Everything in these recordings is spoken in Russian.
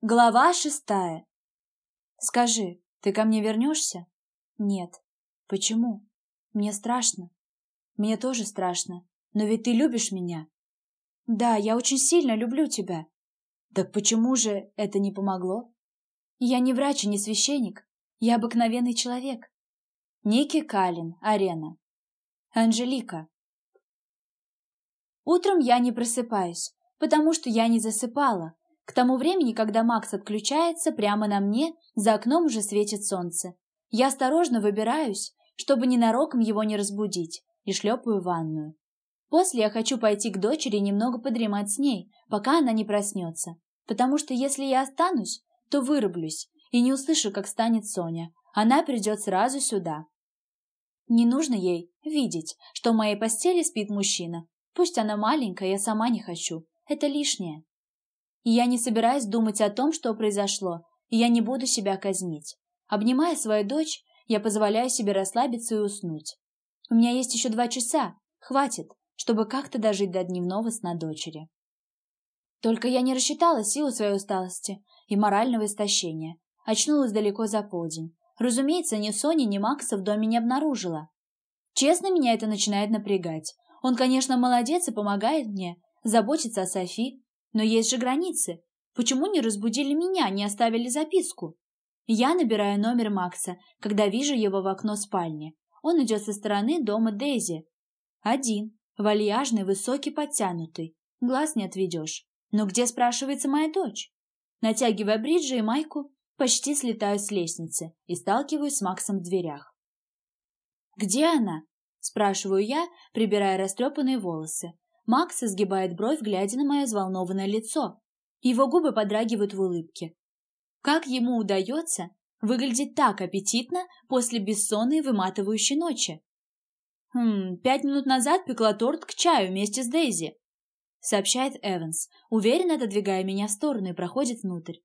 Глава шестая. Скажи, ты ко мне вернешься? Нет. Почему? Мне страшно. Мне тоже страшно. Но ведь ты любишь меня. Да, я очень сильно люблю тебя. Так почему же это не помогло? Я не врач и не священник. Я обыкновенный человек. Ники Калин, Арена. Анжелика. Утром я не просыпаюсь, потому что я не засыпала, к тому времени, когда Макс отключается, прямо на мне за окном уже светит солнце. Я осторожно выбираюсь, чтобы ненароком его не разбудить, и шлепаю в ванную. После я хочу пойти к дочери немного подремать с ней, пока она не проснется. Потому что если я останусь, то вырублюсь и не услышу, как станет Соня. Она придет сразу сюда. Не нужно ей видеть, что в моей постели спит мужчина. Пусть она маленькая, я сама не хочу. Это лишнее. Я не собираюсь думать о том, что произошло, и я не буду себя казнить. Обнимая свою дочь, я позволяю себе расслабиться и уснуть. У меня есть еще два часа, хватит, чтобы как-то дожить до дневного сна дочери. Только я не рассчитала силу своей усталости и морального истощения. Очнулась далеко за полдень. Разумеется, ни Сони, ни Макса в доме не обнаружила. Честно, меня это начинает напрягать. Он, конечно, молодец и помогает мне, заботится о Софи, но есть же границы. Почему не разбудили меня, не оставили записку? Я набираю номер Макса, когда вижу его в окно спальни. Он идет со стороны дома Дейзи. Один, вальяжный, высокий, подтянутый. Глаз не отведешь. Но где, спрашивается, моя дочь? Натягивая бриджи и майку, почти слетаю с лестницы и сталкиваюсь с Максом в дверях. «Где она?» – спрашиваю я, прибирая растрепанные волосы. Макс изгибает бровь, глядя на мое взволнованное лицо. Его губы подрагивают в улыбке. Как ему удается выглядеть так аппетитно после бессонной выматывающей ночи? «Хм, пять минут назад пекла торт к чаю вместе с Дейзи», — сообщает Эванс, уверенно отодвигая меня в сторону и проходит внутрь.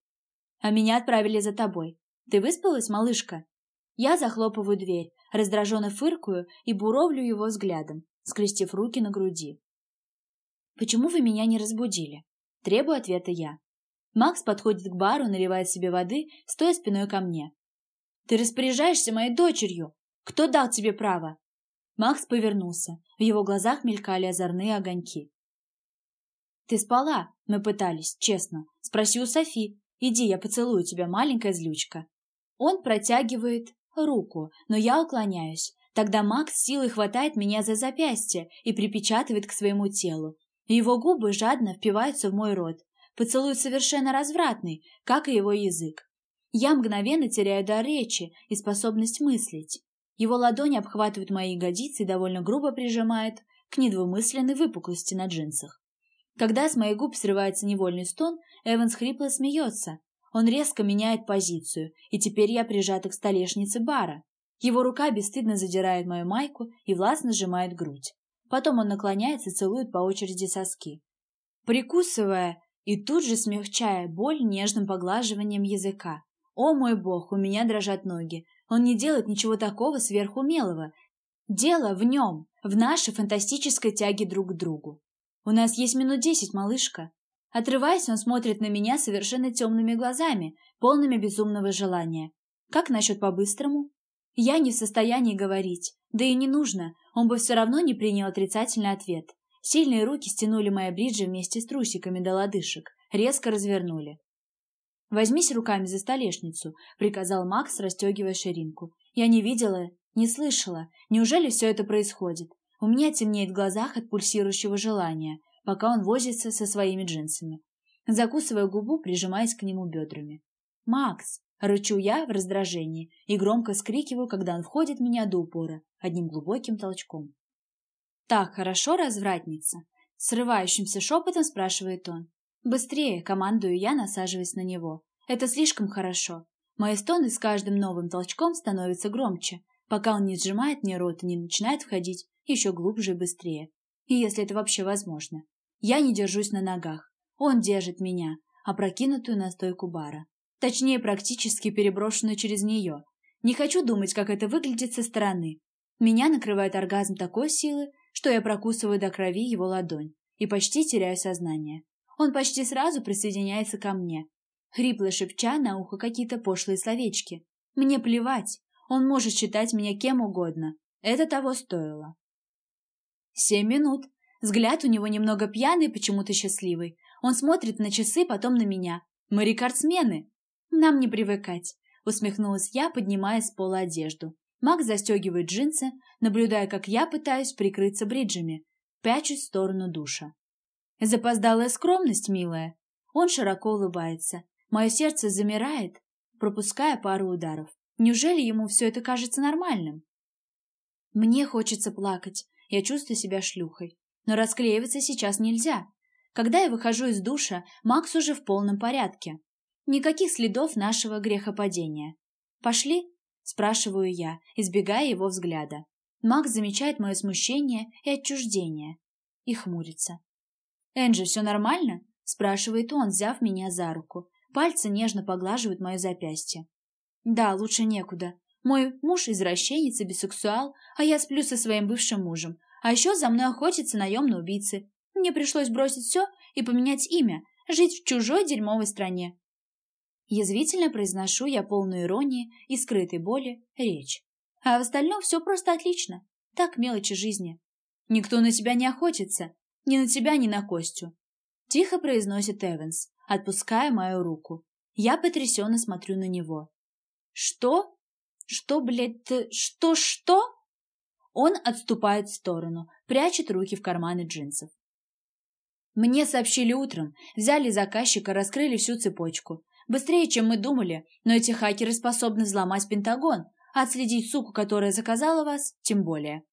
«А меня отправили за тобой. Ты выспалась, малышка?» Я захлопываю дверь, раздраженно фыркаю и буровлю его взглядом, скрестив руки на груди. «Почему вы меня не разбудили?» Требую ответа я. Макс подходит к бару, наливает себе воды, стоя спиной ко мне. «Ты распоряжаешься моей дочерью! Кто дал тебе право?» Макс повернулся. В его глазах мелькали озорные огоньки. «Ты спала?» Мы пытались, честно. Спроси у Софи. Иди, я поцелую тебя, маленькая злючка. Он протягивает руку, но я уклоняюсь. Тогда Макс силой хватает меня за запястье и припечатывает к своему телу. Его губы жадно впиваются в мой рот. Поцелуй совершенно развратный, как и его язык. Я мгновенно теряю дар речи и способность мыслить. Его ладони обхватывают мои ягодицы и довольно грубо прижимают к недвумысленной выпуклости на джинсах. Когда с моих губ срывается невольный стон, Эванс хрипло смеется. Он резко меняет позицию, и теперь я прижата к столешнице бара. Его рука бесстыдно задирает мою майку и властно сжимает грудь. Потом он наклоняется и целует по очереди соски. Прикусывая и тут же смягчая боль нежным поглаживанием языка. О мой бог, у меня дрожат ноги. Он не делает ничего такого сверхумелого. Дело в нем, в нашей фантастической тяге друг к другу. У нас есть минут десять, малышка. Отрываясь, он смотрит на меня совершенно темными глазами, полными безумного желания. Как насчет по-быстрому? Я не в состоянии говорить, да и не нужно, он бы все равно не принял отрицательный ответ. Сильные руки стянули мои бриджи вместе с трусиками до лодыжек, резко развернули. «Возьмись руками за столешницу», — приказал Макс, расстегивая ширинку. «Я не видела, не слышала. Неужели все это происходит? У меня темнеет в глазах от пульсирующего желания, пока он возится со своими джинсами. Закусывая губу, прижимаясь к нему бедрами. «Макс!» Рычу я в раздражении и громко скрикиваю, когда он входит меня до упора, одним глубоким толчком. «Так хорошо, развратница?» Срывающимся шепотом спрашивает он. «Быстрее!» — командую я, насаживаясь на него. «Это слишком хорошо. Мои стоны с каждым новым толчком становятся громче, пока он не сжимает мне рот и не начинает входить еще глубже и быстрее. И если это вообще возможно. Я не держусь на ногах. Он держит меня, опрокинутую на стойку бара. Точнее, практически переброшенную через нее. Не хочу думать, как это выглядит со стороны. Меня накрывает оргазм такой силы, что я прокусываю до крови его ладонь и почти теряю сознание. Он почти сразу присоединяется ко мне. хрипло шепча на ухо какие-то пошлые словечки. Мне плевать, он может считать меня кем угодно. Это того стоило. Семь минут. Взгляд у него немного пьяный, почему-то счастливый. Он смотрит на часы, потом на меня. Мы рекордсмены. Нам не привыкать. Усмехнулась я, поднимая с пола одежду. Макс застегивает джинсы, наблюдая, как я пытаюсь прикрыться бриджами. Пячусь в сторону душа. Запоздалая скромность, милая. Он широко улыбается. Мое сердце замирает, пропуская пару ударов. Неужели ему все это кажется нормальным? Мне хочется плакать. Я чувствую себя шлюхой. Но расклеиваться сейчас нельзя. Когда я выхожу из душа, Макс уже в полном порядке. Никаких следов нашего грехопадения. «Пошли?» – спрашиваю я, избегая его взгляда. Макс замечает мое смущение и отчуждение. И хмурится. «Энджи, все нормально?» – спрашивает он, взяв меня за руку. Пальцы нежно поглаживают мое запястье. «Да, лучше некуда. Мой муж извращенец и бисексуал, а я сплю со своим бывшим мужем. А еще за мной охотятся наемные убийцы. Мне пришлось бросить все и поменять имя, жить в чужой дерьмовой стране. Язвительно произношу я полную иронии и скрытой боли речь. А в остальном все просто отлично. Так мелочи жизни. Никто на тебя не охотится. Ни на тебя, ни на Костю. Тихо произносит Эванс, отпуская мою руку. Я потрясенно смотрю на него. Что? Что, блядь, ты... Что-что? Он отступает в сторону, прячет руки в карманы джинсов. Мне сообщили утром, взяли заказчика, раскрыли всю цепочку. Быстрее, чем мы думали, но эти хакеры способны взломать Пентагон, а отследить суку, которая заказала вас, тем более.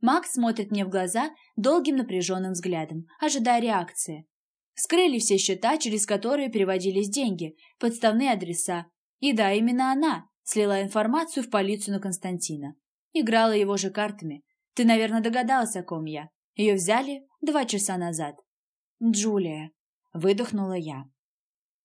Макс смотрит мне в глаза долгим напряженным взглядом, ожидая реакции. Скрыли все счета, через которые переводились деньги, подставные адреса. И да, именно она слила информацию в полицию на Константина. Играла его же картами. Ты, наверное, догадался, о ком я. Ее взяли два часа назад. Джулия. Выдохнула я.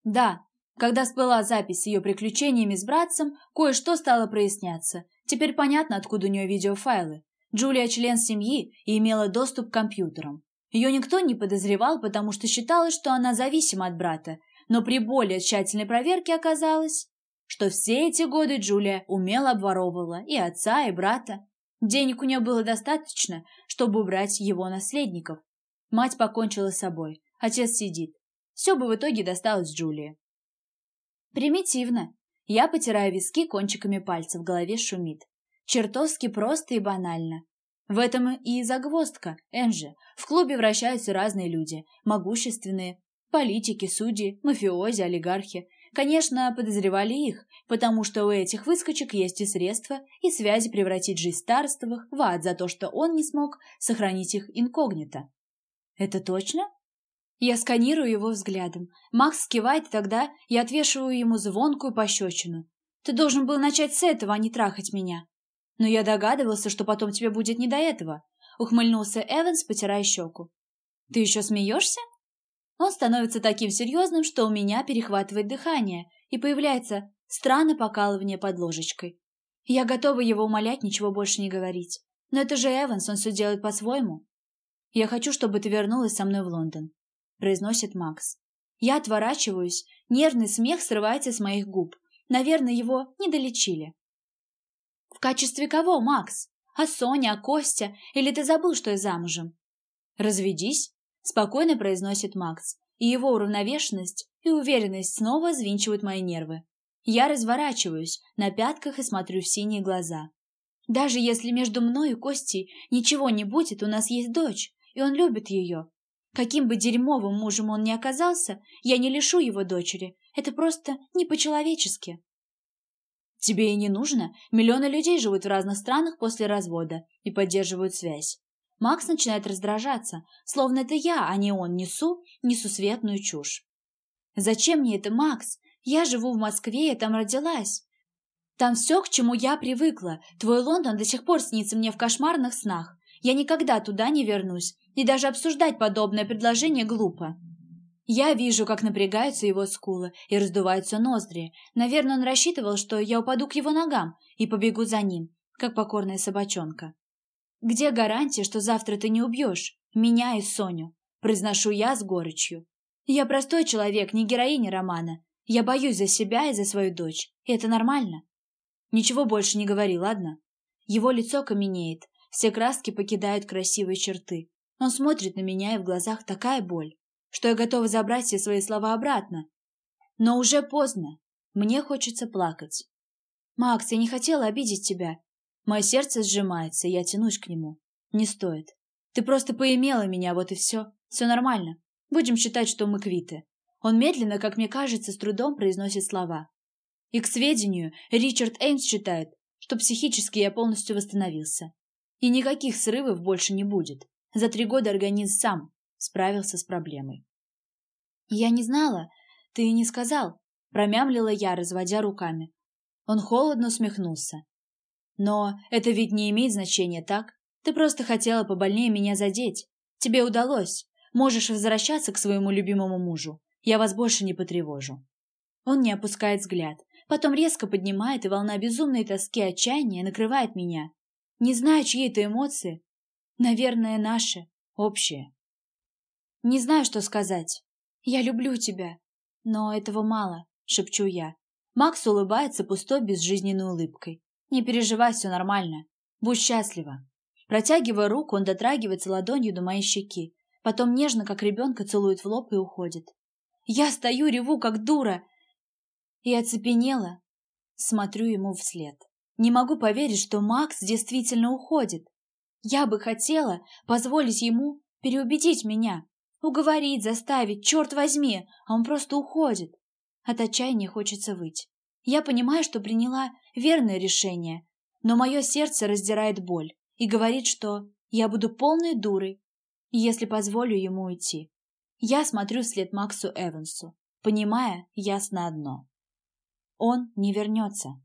Да, когда всплыла запись с ее приключениями с братцем, кое-что стало проясняться. Теперь понятно, откуда у нее видеофайлы. Джулия член семьи и имела доступ к компьютерам. Ее никто не подозревал, потому что считалось, что она зависима от брата, но при более тщательной проверке оказалось, что все эти годы Джулия умело обворовывала и отца, и брата. Денег у нее было достаточно, чтобы убрать его наследников. Мать покончила с собой, отец сидит. Все бы в итоге досталось Джулии. Примитивно. Я потираю виски кончиками пальцев, в голове шумит. Чертовски просто и банально. В этом и загвоздка, Энджи. В клубе вращаются разные люди. Могущественные. Политики, судьи, мафиози, олигархи. Конечно, подозревали их, потому что у этих выскочек есть и средства, и связи превратить жизнь старствовых в ад за то, что он не смог сохранить их инкогнито. Это точно? Я сканирую его взглядом. Макс кивает, тогда я отвешиваю ему звонкую пощечину. Ты должен был начать с этого, а не трахать меня. Но я догадывался, что потом тебе будет не до этого. Ухмыльнулся Эванс, потирая щеку. Ты еще смеешься? Он становится таким серьезным, что у меня перехватывает дыхание, и появляется странное покалывание под ложечкой. Я готова его умолять ничего больше не говорить. Но это же Эванс, он все делает по-своему. Я хочу, чтобы ты вернулась со мной в Лондон. — произносит Макс. Я отворачиваюсь, нервный смех срывается с моих губ. Наверное, его не долечили. «В качестве кого, Макс? А Соня, а Костя? Или ты забыл, что я замужем?» «Разведись», — спокойно произносит Макс, и его уравновешенность и уверенность снова звинчивают мои нервы. Я разворачиваюсь на пятках и смотрю в синие глаза. Даже если между мной и Костей ничего не будет, у нас есть дочь, и он любит ее. Каким бы дерьмовым мужем он ни оказался, я не лишу его дочери. Это просто не по-человечески. Тебе и не нужно. Миллионы людей живут в разных странах после развода и поддерживают связь. Макс начинает раздражаться, словно это я, а не он, несу несусветную чушь. Зачем мне это, Макс? Я живу в Москве, я там родилась. Там все, к чему я привыкла. Твой Лондон до сих пор снится мне в кошмарных снах. Я никогда туда не вернусь, и даже обсуждать подобное предложение глупо. Я вижу, как напрягаются его скулы и раздуваются ноздри. Наверное, он рассчитывал, что я упаду к его ногам и побегу за ним, как покорная собачонка. «Где гарантия, что завтра ты не убьешь? Меня и Соню?» Произношу я с горечью. Я простой человек, не героиня романа. Я боюсь за себя и за свою дочь, и это нормально. Ничего больше не говори, ладно? Его лицо каменеет, все краски покидают красивые черты. Он смотрит на меня, и в глазах такая боль, что я готова забрать все свои слова обратно. Но уже поздно. Мне хочется плакать. «Макс, я не хотела обидеть тебя». Мое сердце сжимается, я тянусь к нему. «Не стоит. Ты просто поимела меня, вот и все. Все нормально. Будем считать, что мы квиты». Он медленно, как мне кажется, с трудом произносит слова. И, к сведению, Ричард Эймс считает, что психически я полностью восстановился. И никаких срывов больше не будет. За три года организм сам справился с проблемой. «Я не знала. Ты не сказал», — промямлила я, разводя руками. Он холодно усмехнулся. «Но это ведь не имеет значения, так? Ты просто хотела побольнее меня задеть. Тебе удалось. Можешь возвращаться к своему любимому мужу. Я вас больше не потревожу». Он не опускает взгляд, потом резко поднимает, и волна безумной тоски отчаяния накрывает меня. Не знаю, чьи это эмоции. Наверное, наши, общие. Не знаю, что сказать. Я люблю тебя. Но этого мало, шепчу я. Макс улыбается пустой безжизненной улыбкой. Не переживай, все нормально. Будь счастлива. Протягивая руку, он дотрагивается ладонью до моей щеки. Потом нежно, как ребенка, целует в лоб и уходит. Я стою, реву, как дура. И оцепенела. Смотрю ему вслед. Не могу поверить, что Макс действительно уходит. Я бы хотела позволить ему переубедить меня, уговорить, заставить, черт возьми, а он просто уходит. От отчаяния хочется выть. Я понимаю, что приняла верное решение, но мое сердце раздирает боль и говорит, что я буду полной дурой, если позволю ему уйти. Я смотрю вслед Максу Эвансу, понимая ясно одно. Он не вернется.